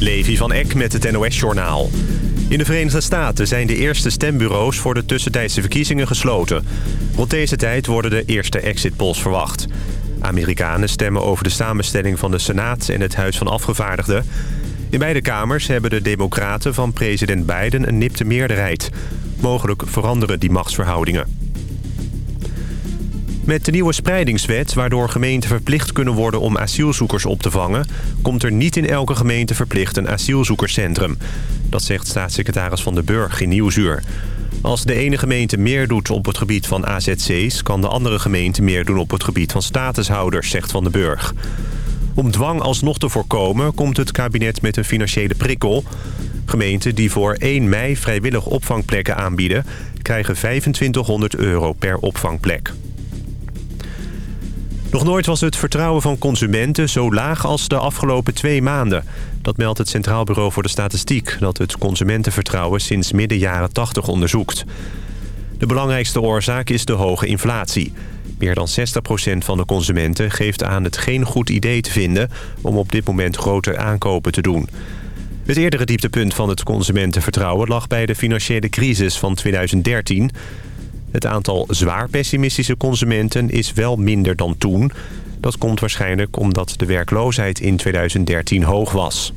Levi van Eck met het NOS-journaal. In de Verenigde Staten zijn de eerste stembureaus voor de tussentijdse verkiezingen gesloten. Rond deze tijd worden de eerste exit polls verwacht. Amerikanen stemmen over de samenstelling van de Senaat en het Huis van Afgevaardigden. In beide kamers hebben de democraten van president Biden een nipte meerderheid. Mogelijk veranderen die machtsverhoudingen. Met de nieuwe spreidingswet, waardoor gemeenten verplicht kunnen worden om asielzoekers op te vangen... komt er niet in elke gemeente verplicht een asielzoekerscentrum. Dat zegt staatssecretaris Van de Burg in Nieuwsuur. Als de ene gemeente meer doet op het gebied van AZC's... kan de andere gemeente meer doen op het gebied van statushouders, zegt Van de Burg. Om dwang alsnog te voorkomen komt het kabinet met een financiële prikkel. Gemeenten die voor 1 mei vrijwillig opvangplekken aanbieden... krijgen 2500 euro per opvangplek. Nog nooit was het vertrouwen van consumenten zo laag als de afgelopen twee maanden. Dat meldt het Centraal Bureau voor de Statistiek... dat het consumentenvertrouwen sinds midden jaren 80 onderzoekt. De belangrijkste oorzaak is de hoge inflatie. Meer dan 60% van de consumenten geeft aan het geen goed idee te vinden... om op dit moment grote aankopen te doen. Het eerdere dieptepunt van het consumentenvertrouwen lag bij de financiële crisis van 2013... Het aantal zwaar pessimistische consumenten is wel minder dan toen. Dat komt waarschijnlijk omdat de werkloosheid in 2013 hoog was.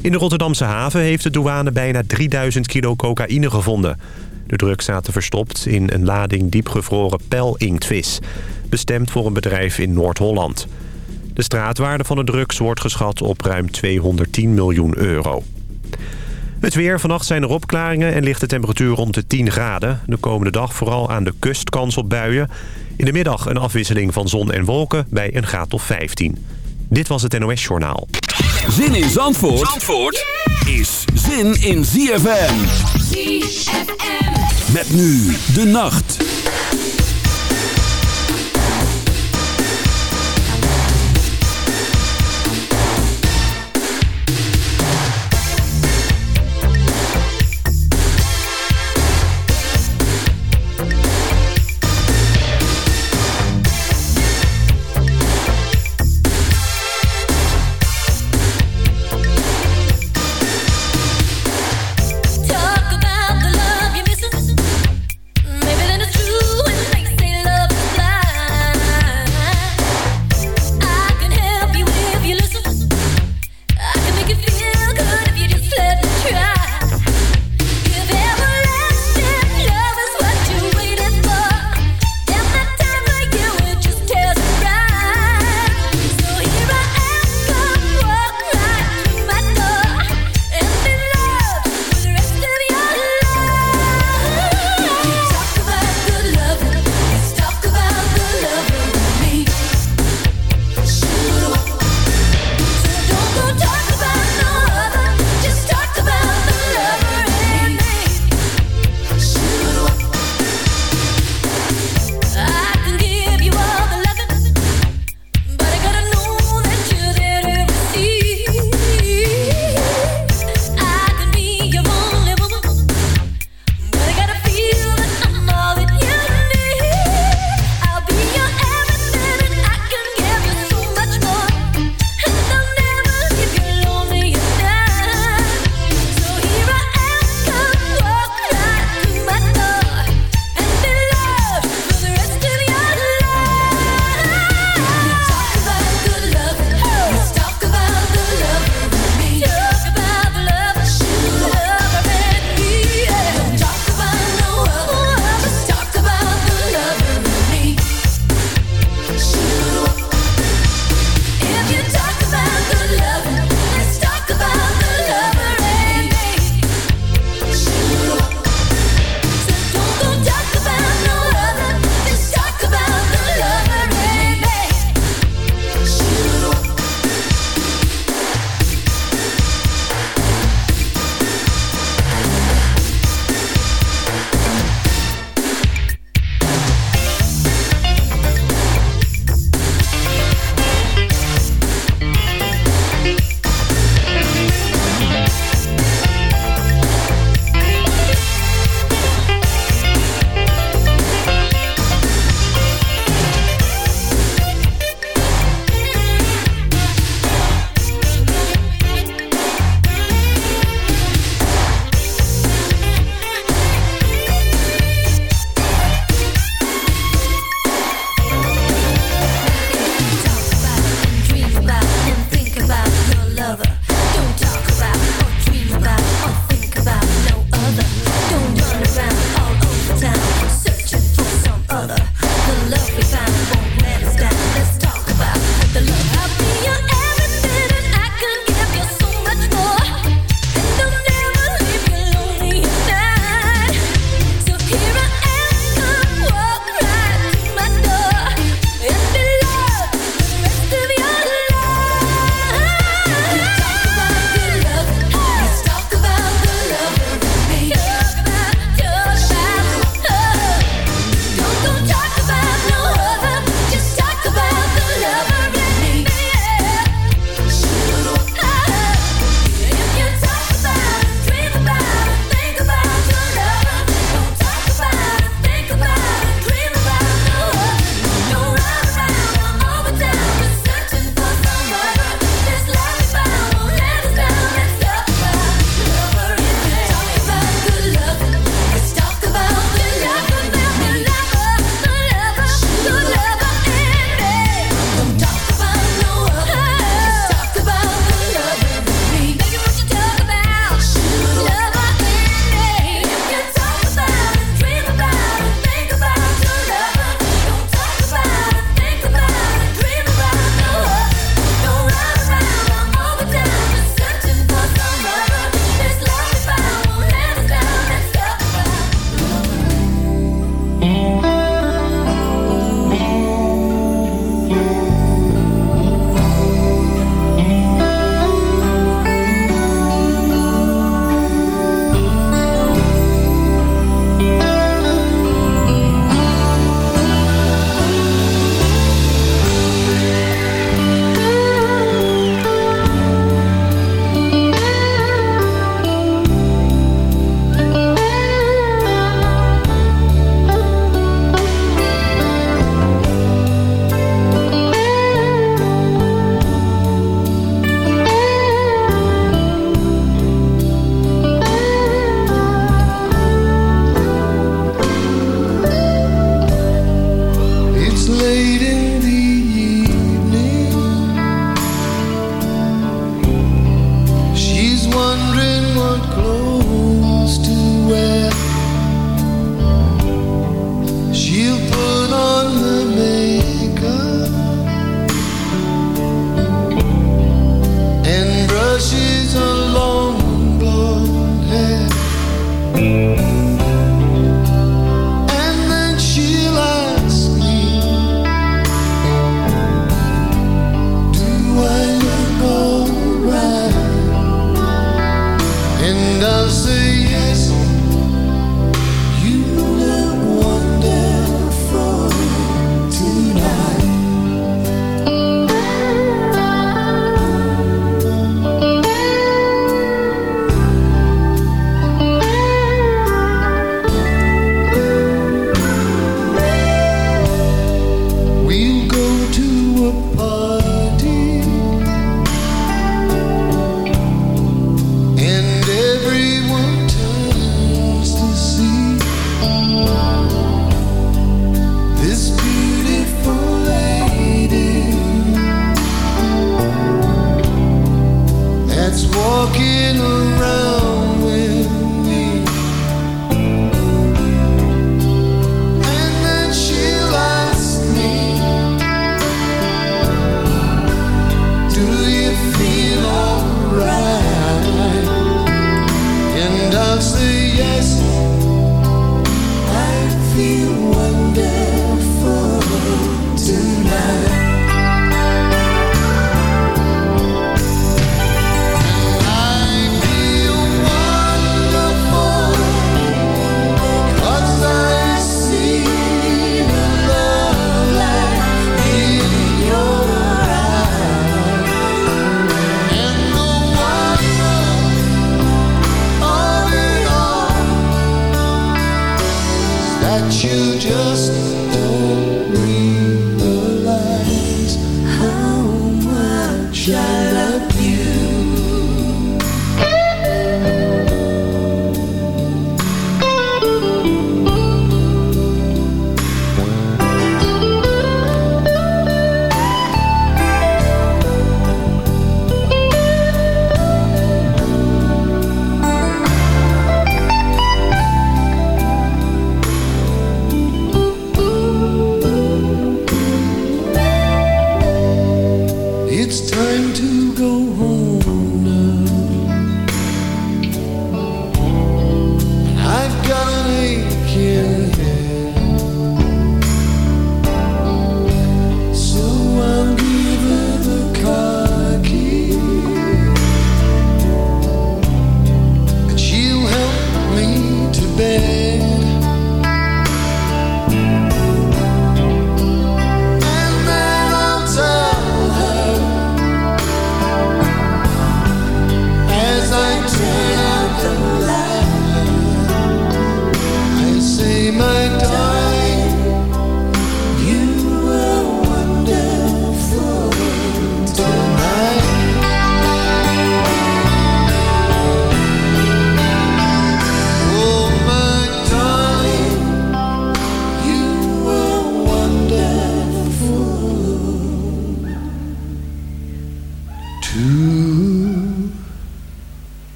In de Rotterdamse haven heeft de douane bijna 3000 kilo cocaïne gevonden. De drugs zaten verstopt in een lading diepgevroren pelinktvis... bestemd voor een bedrijf in Noord-Holland. De straatwaarde van de drugs wordt geschat op ruim 210 miljoen euro. Het weer. Vannacht zijn er opklaringen en ligt de temperatuur rond de 10 graden. De komende dag vooral aan de kust kans op buien. In de middag een afwisseling van zon en wolken bij een graad of 15. Dit was het NOS Journaal. Zin in Zandvoort, Zandvoort is zin in ZFM. ZFM. Met nu de nacht.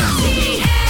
ZFM.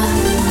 now.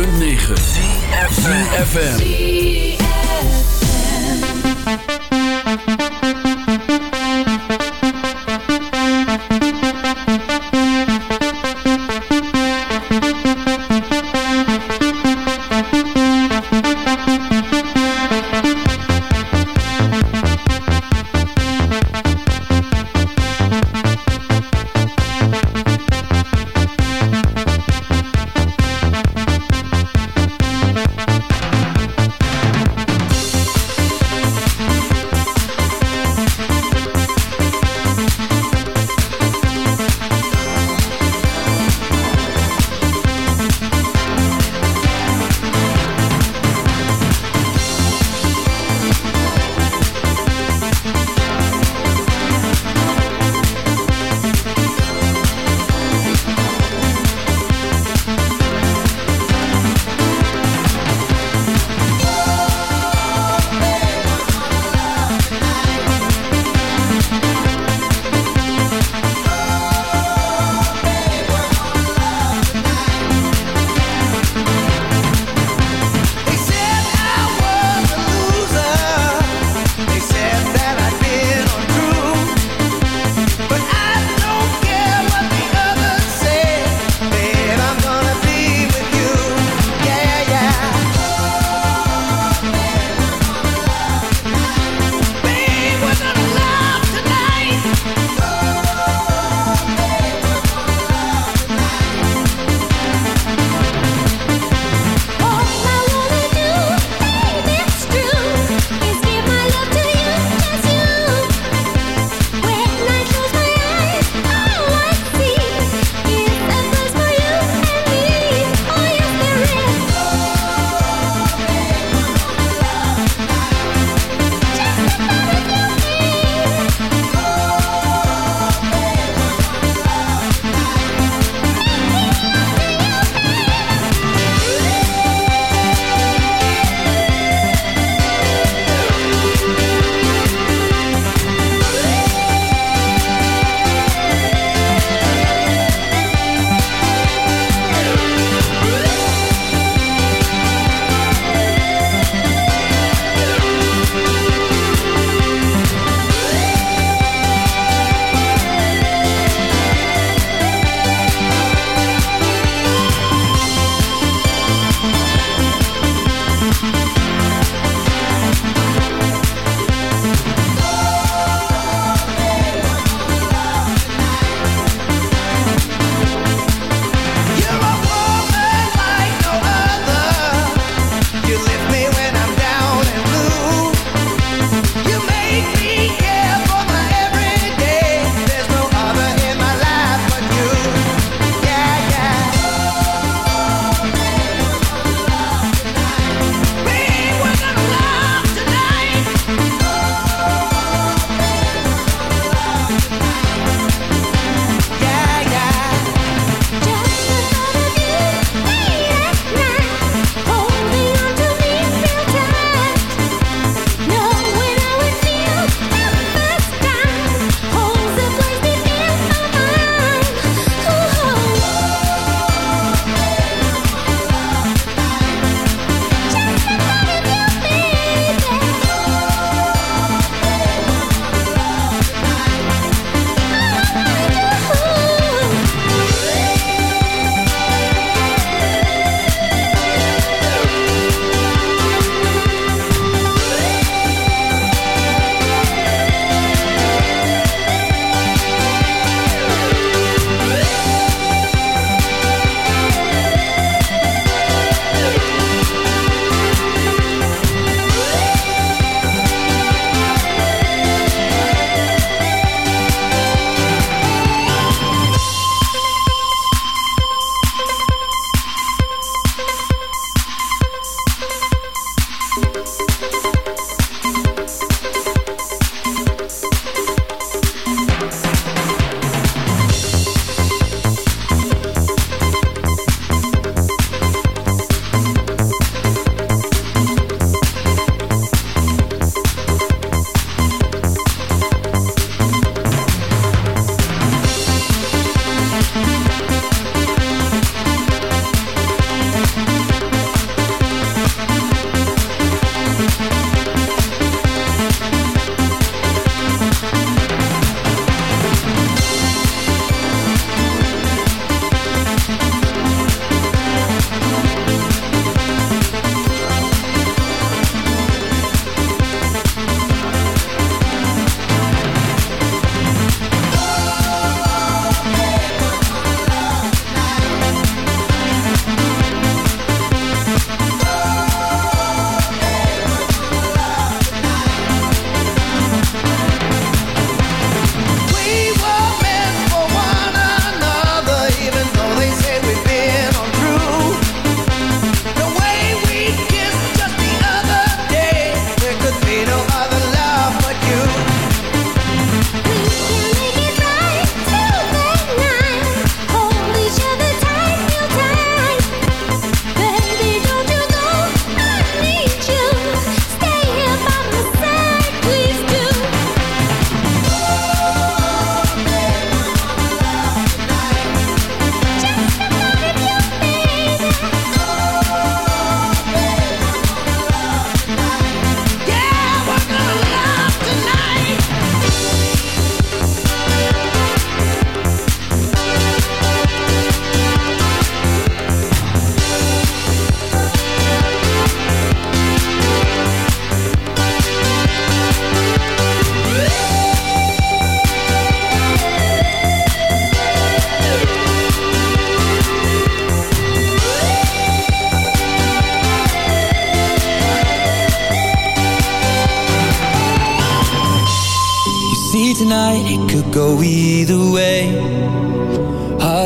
106.9 FM.